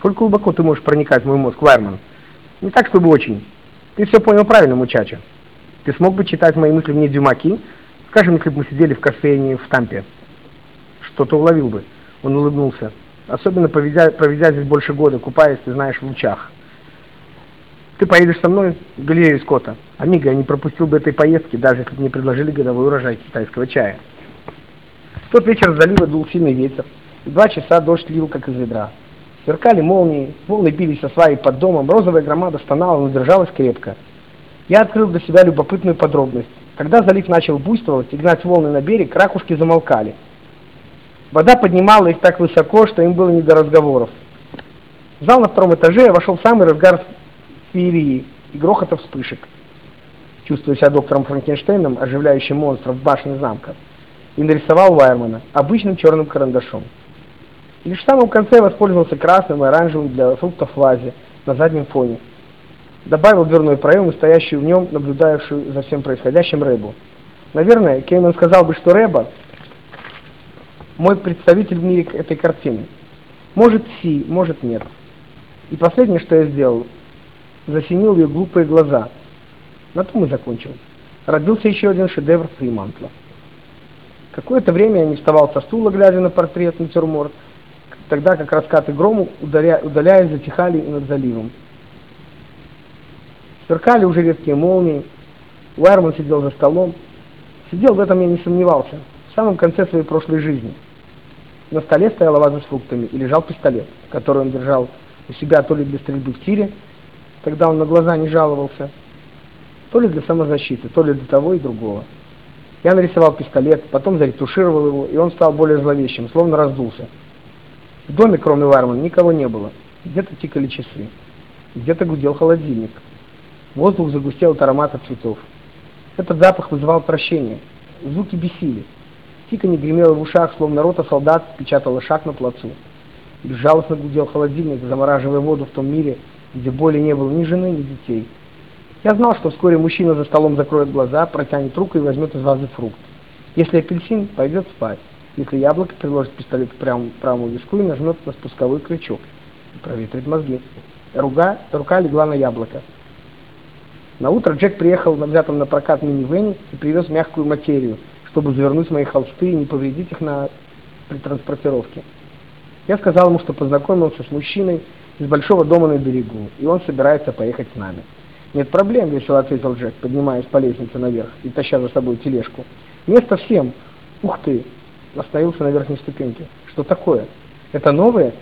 Сколько глубоко ты можешь проникать в мой мозг, Вайерман? Не так, чтобы очень. Ты все понял правильно, мучача. Ты смог бы читать мои мысли вне дюмаки, скажем, если бы мы сидели в кофейне в Тампе? Что-то уловил бы. Он улыбнулся. Особенно проведя, проведя здесь больше года, купаясь, ты знаешь, в лучах. Ты поедешь со мной в галерею Скотта. Амиго, я не пропустил бы этой поездки, даже если бы мне предложили годовой урожай китайского чая. В тот вечер с залива дул сильный ветер. Два часа дождь лил, как из ведра. Сверкали молнии, волны бились со сваи под домом, розовая громада стонала, но держалась крепко. Я открыл для себя любопытную подробность. Когда залив начал буйствовать и гнать волны на берег, ракушки замолкали. Вода поднимала их так высоко, что им было не до разговоров. В зал на втором этаже вошел самый разгар феерии и грохота вспышек. Чувствуя себя доктором Франкенштейном, оживляющим монстров в башне замка, и нарисовал Вайермана обычным черным карандашом. Лишь в самом конце воспользовался красным и оранжевым для фруктов вазе на заднем фоне. Добавил дверной проем и стоящую в нем, наблюдающую за всем происходящим Рэбу. Наверное, Кейман сказал бы, что Рэба мой представитель в мире этой картины. Может си, может нет. И последнее, что я сделал, засинил ее глупые глаза. На том и закончил. Родился еще один шедевр Фримантла. Какое-то время я не вставал со стула, глядя на портрет натюрморт, тогда как раскаты грома, ударя, удаляясь, затихали над заливом. Сверкали уже редкие молнии, Уайерман сидел за столом. Сидел, в этом я не сомневался, в самом конце своей прошлой жизни – на столе стояла ваза с фруктами и лежал пистолет, который он держал у себя то ли для стрельбы в тире, когда он на глаза не жаловался, то ли для самозащиты, то ли для того и другого. Я нарисовал пистолет, потом заретушировал его, и он стал более зловещим, словно раздулся. В доме, кроме Вармана, никого не было. Где-то тикали часы, где-то гудел холодильник. Воздух загустел от аромата цветов. Этот запах вызывал отвращение. Звуки бесили. Тиканье гремело в ушах, словно рота солдат печатала шаг на плацу. Безжалостно гудел холодильник, замораживая воду в том мире, где боли не было ни жены, ни детей. Я знал, что вскоре мужчина за столом закроет глаза, протянет руку и возьмет из вазы фрукт. Если апельсин, пойдет спать. Если яблоко, приложит пистолет к прям, правому виску и нажмет на спусковой крючок. И проветрит мозги. Рука, рука легла на яблоко. На утро Джек приехал на взятом на прокат мини-вене и привез мягкую материю – чтобы завернуть мои холсты и не повредить их на, при транспортировке. Я сказал ему, что познакомился с мужчиной из большого дома на берегу, и он собирается поехать с нами. «Нет проблем», — весело ответил Джек, поднимаясь по лестнице наверх и таща за собой тележку. «Место всем!» «Ух ты!» — остановился на верхней ступеньке. «Что такое? Это новое?»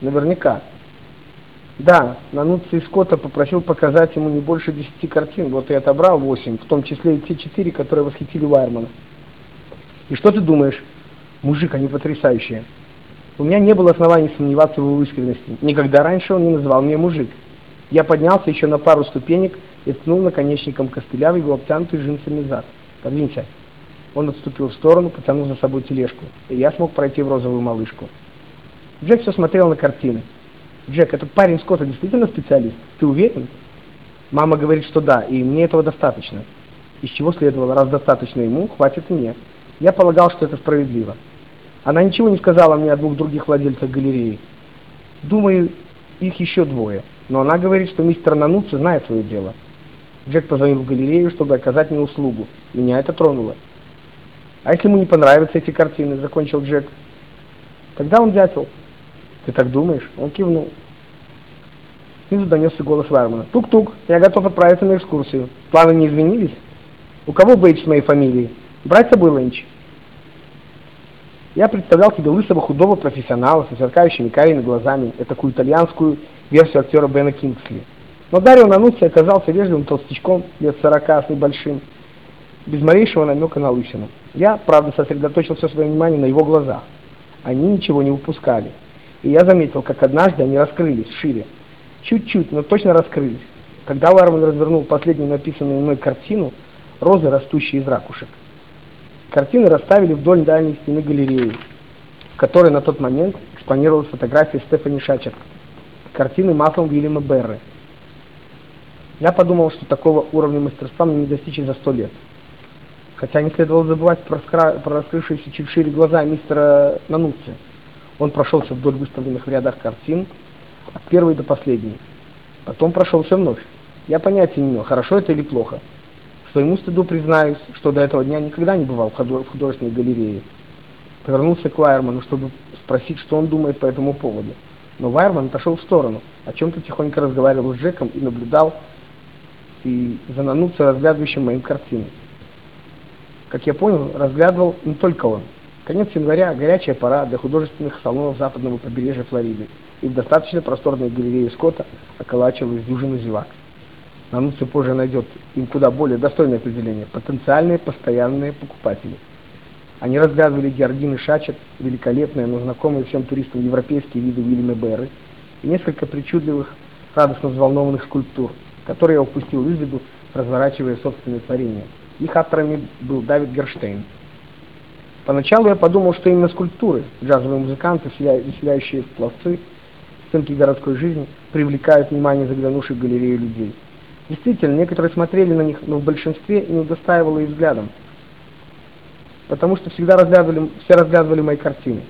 «Наверняка». Да, Нануций Скотта попросил показать ему не больше десяти картин, вот и отобрал восемь, в том числе и те четыре, которые восхитили Вайермана. И что ты думаешь? Мужик, они потрясающие. У меня не было оснований сомневаться в его искренности. Никогда раньше он не называл меня мужик. Я поднялся еще на пару ступенек и ткнул наконечником костыля в его обтянутый джинсами зад. Подвинься. Он отступил в сторону, потянул за собой тележку, и я смог пройти в розовую малышку. Джек все смотрел на картины. «Джек, этот парень Скотта действительно специалист? Ты уверен?» Мама говорит, что да, и мне этого достаточно. Из чего следовало, раз достаточно ему, хватит мне. Я полагал, что это справедливо. Она ничего не сказала мне о двух других владельцах галереи. Думаю, их еще двое. Но она говорит, что мистер Нануци знает свое дело. Джек позвонил в галерею, чтобы оказать мне услугу. Меня это тронуло. «А если ему не понравятся эти картины?» – закончил Джек. «Тогда он дятел». «Ты так думаешь?» Он кивнул. Снизу донесся голос Вайермана. «Тук-тук, я готов отправиться на экскурсию. Планы не изменились? У кого бейдж с моей фамилией?» Брать с собой ленч. Я представлял себе лысого худого профессионала со сверкающими карими глазами, такую итальянскую версию актера Бена Кингсли. Но Дарио Нануци оказался вежливым толстячком лет сорока с небольшим, без малейшего намека на лысину. Я, правда, сосредоточил все свое внимание на его глазах. Они ничего не упускали. И я заметил, как однажды они раскрылись шире. Чуть-чуть, но точно раскрылись. Когда Ларман развернул последнюю написанную мной картину «Розы, растущие из ракушек», Картины расставили вдоль дальней стены галереи, в которой на тот момент экспонировалась фотография Стефани Шачер, картины маслом Уильяма Берры. Я подумал, что такого уровня мастерства мне не достичь за сто лет. Хотя не следовало забывать про, скра... про раскрывшиеся чуть шире глаза мистера Нануци. Он прошелся вдоль выставленных в рядах картин, от первой до последней. Потом прошелся вновь. Я понятия не имел, хорошо это или плохо. Своему стыду признаюсь, что до этого дня никогда не бывал в художественной галерее. Повернулся к Вайерману, чтобы спросить, что он думает по этому поводу. Но Вайерман отошел в сторону, о чем-то тихонько разговаривал с Джеком и наблюдал и занануться разглядывающим моим картины. Как я понял, разглядывал не только он. Конец января – горячая пора для художественных салонов западного побережья Флориды, и в достаточно просторной галерее Скотта околачивалась дюжина зевак. Нануций позже найдет им куда более достойное определение – потенциальные постоянные покупатели. Они разглядывали Георгин и Шачет, великолепные, но знакомые всем туристам европейские виды Уильяма Берры, и несколько причудливых, радостно взволнованных скульптур, которые я упустил из виду, разворачивая собственное творение. Их авторами был Давид Герштейн. Поначалу я подумал, что именно скульптуры, джазовые музыканты, веселяющие пловцы, сценки городской жизни, привлекают внимание заглянувших в галерею людей. Действительно, некоторые смотрели на них, но в большинстве не удостаивало и взглядом, потому что всегда разглядывали, все разглядывали мои картины.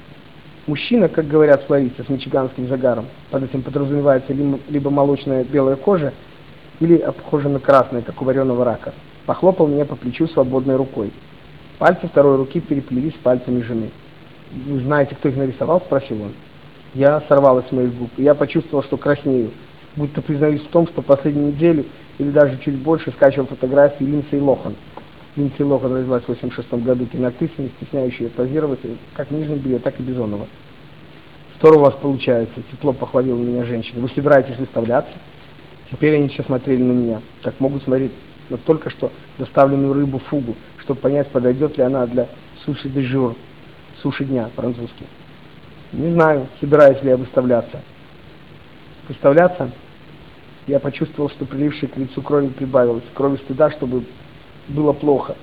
Мужчина, как говорят флористы, с мичиганским загаром, под этим подразумевается либо, молочная белая кожа, или похожа на красное, как у вареного рака, похлопал меня по плечу свободной рукой. Пальцы второй руки переплелись с пальцами жены. «Вы знаете, кто их нарисовал?» – спросил он. Я сорвалась с моих губ, я почувствовал, что краснею, будто признаюсь в том, что последнюю неделю или даже чуть больше скачивал фотографии Линдси Лохан. Линдси Лохан родилась в 86 году, киноактриса, не стесняющая позировать как в нижнем белье, так и Бизонова. Здорово у вас получается, тепло похвалила меня женщина. Вы собираетесь выставляться? Теперь они все смотрели на меня, как могут смотреть на только что доставленную рыбу фугу, чтобы понять, подойдет ли она для суши де жур, суши дня французский. Не знаю, собираюсь ли я выставляться. Выставляться? Я почувствовал, что прилившей к лицу крови прибавилось. Крови стыда, чтобы было плохо.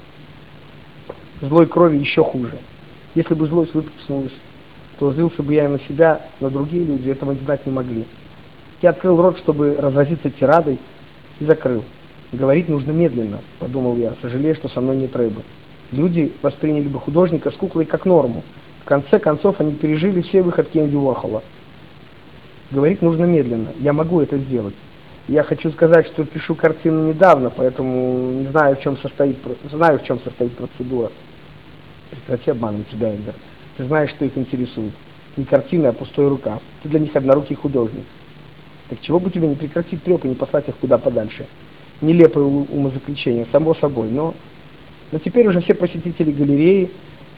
Злой крови еще хуже. Если бы злость выплеснулась, то злился бы я на себя, но другие люди этого знать не могли. Я открыл рот, чтобы разразиться тирадой, и закрыл. Говорить нужно медленно, подумал я, сожалея, что со мной нет рыбы. Люди восприняли бы художника с куклой как норму. В конце концов, они пережили все выходки Энди Уорхола. Говорить нужно медленно. Я могу это сделать. Я хочу сказать, что пишу картину недавно, поэтому не знаю, в чем состоит, знаю, в чем состоит процедура. Прекрати обманывать себя, Эдгар. Ты знаешь, что их интересует. Не картина, а пустой рука. Ты для них однорукий художник. Так чего бы тебе не прекратить треп и не послать их куда подальше? Нелепое умозаключение, само собой, но, но теперь уже все посетители галереи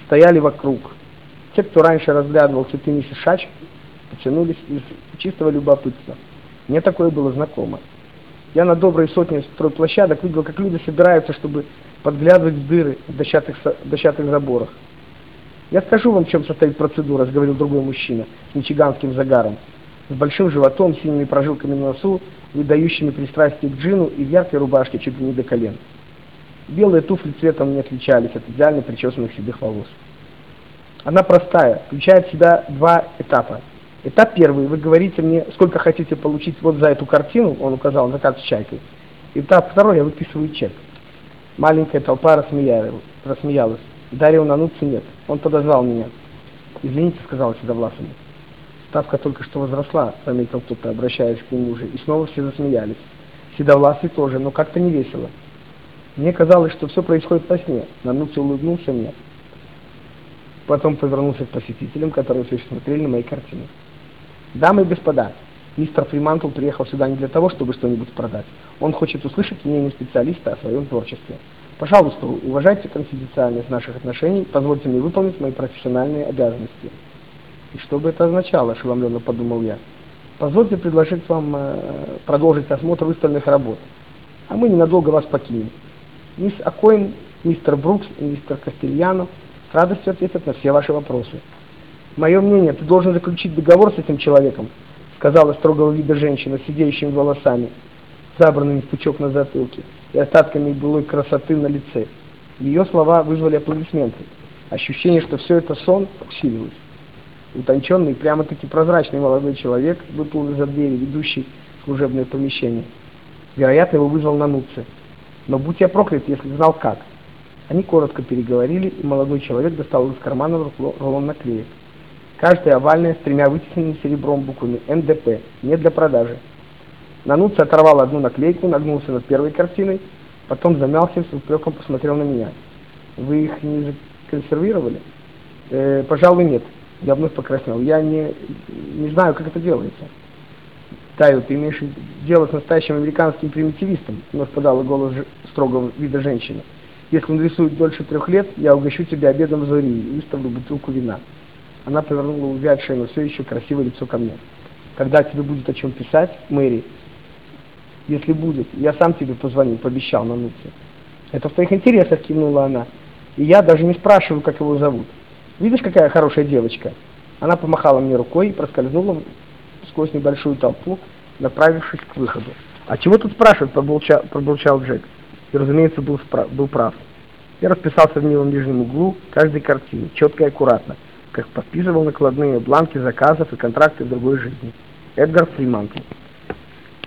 стояли вокруг. Те, кто раньше разглядывал цветы миссис Шач, потянулись из чистого любопытства. Мне такое было знакомо. Я на доброй сотне стройплощадок видел, как люди собираются, чтобы подглядывать в дыры в дощатых, дощатых заборах. «Я скажу вам, в чем состоит процедура», — говорил другой мужчина с мичиганским загаром, с большим животом, синими прожилками на носу выдающими пристрастие к джину и яркой рубашке чуть ли не до колен. Белые туфли цветом не отличались от идеально причесанных седых волос. Она простая, включает в себя два этапа. Этап первый, вы говорите мне, сколько хотите получить вот за эту картину, он указал на закат с чайкой. Этап второй, я выписываю чек. Маленькая толпа рассмеялась. рассмеялась. Дарья Нануци нет. Он подозвал меня. «Извините», — сказала Седовласова. Ставка только что возросла, заметил кто-то, обращаясь к нему же, и снова все засмеялись. Седовласый тоже, но как-то не весело. Мне казалось, что все происходит во сне. Нануци улыбнулся мне. Потом повернулся к посетителям, которые все смотрели на мои картины. Дамы и господа, мистер Фримантл приехал сюда не для того, чтобы что-нибудь продать. Он хочет услышать мнение специалиста о своем творчестве. Пожалуйста, уважайте конфиденциальность наших отношений, позвольте мне выполнить мои профессиональные обязанности. И что бы это означало, ошеломленно подумал я. Позвольте предложить вам э, продолжить осмотр выставленных работ. А мы ненадолго вас покинем. Мисс Акоин, мистер Брукс и мистер Кастельяно с радостью ответят на все ваши вопросы. Мое мнение, ты должен заключить договор с этим человеком, сказала строгого вида женщина с сидеющими волосами, забранными в пучок на затылке и остатками былой красоты на лице. Ее слова вызвали аплодисменты. Ощущение, что все это сон, усилилось утонченный, прямо-таки прозрачный молодой человек выплыл из-за двери, ведущей в служебное помещение. Вероятно, его вызвал Нануци. Но будь я проклят, если знал как. Они коротко переговорили, и молодой человек достал из кармана рулон наклеек. Каждая овальная с тремя вытесненными серебром буквами НДП, не для продажи. Нануци оторвал одну наклейку, нагнулся над первой картиной, потом замялся и с упреком посмотрел на меня. Вы их не законсервировали? Э, пожалуй, нет. Я вновь покраснел. Я не, не знаю, как это делается. Таю, ты имеешь дело с настоящим американским примитивистом, вновь подала голос строгого вида женщины. Если он рисует дольше трех лет, я угощу тебя обедом в Зории и выставлю бутылку вина. Она повернула увядшее, но все еще красивое лицо ко мне. Когда тебе будет о чем писать, Мэри, если будет, я сам тебе позвоню, пообещал Нануци. Это в твоих интересах, кивнула она. И я даже не спрашиваю, как его зовут. Видишь, какая хорошая девочка? Она помахала мне рукой и проскользнула сквозь небольшую толпу, направившись к выходу. «А чего тут спрашивать?» – пробурчал, пробурчал Джек. И, разумеется, был, был прав. Я расписался в милом нижнем углу каждой картины, четко и аккуратно, как подписывал накладные бланки заказов и контракты в другой жизни. Эдгар Фримантл.